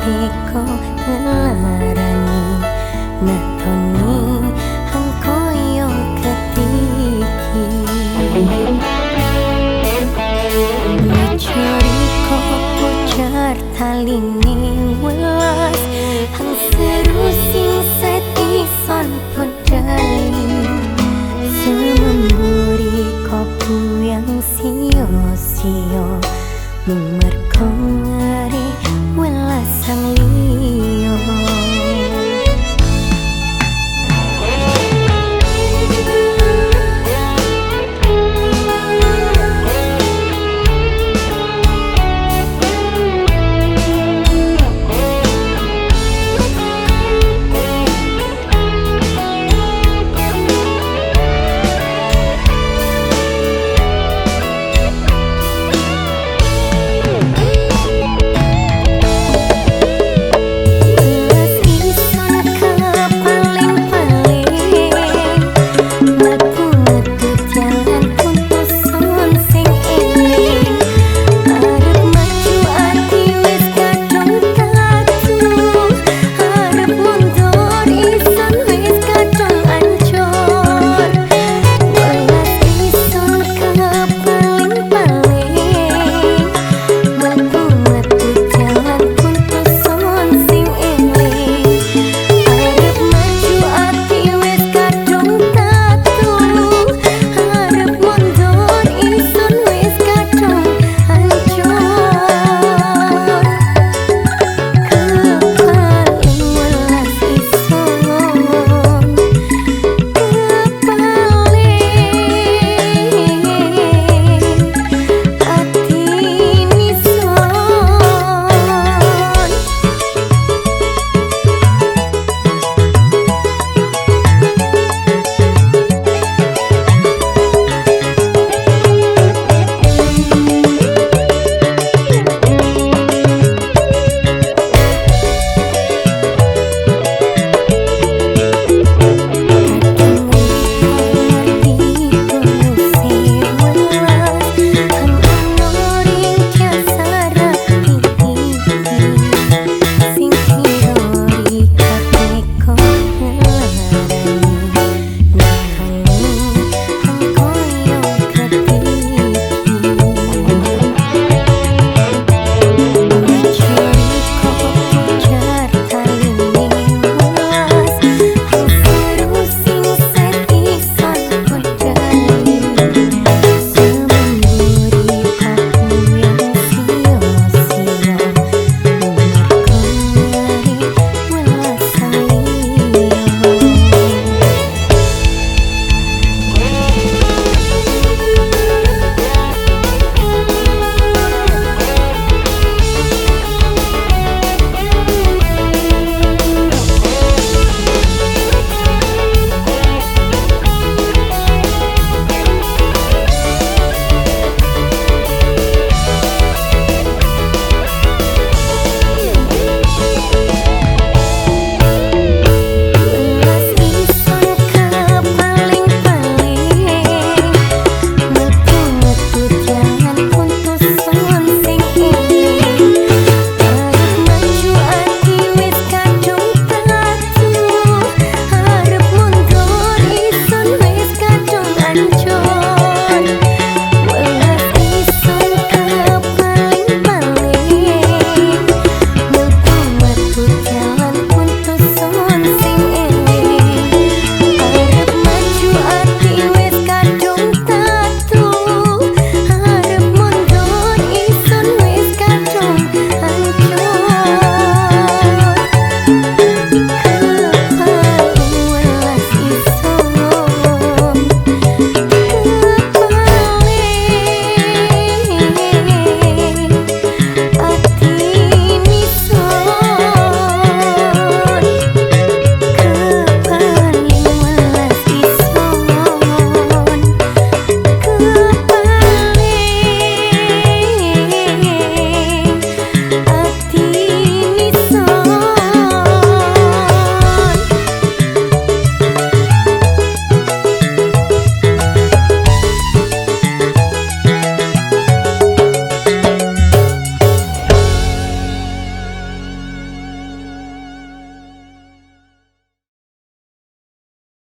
tiko ngelarani Natoni hangkoyo ketiki. Mencuri kok pucar talini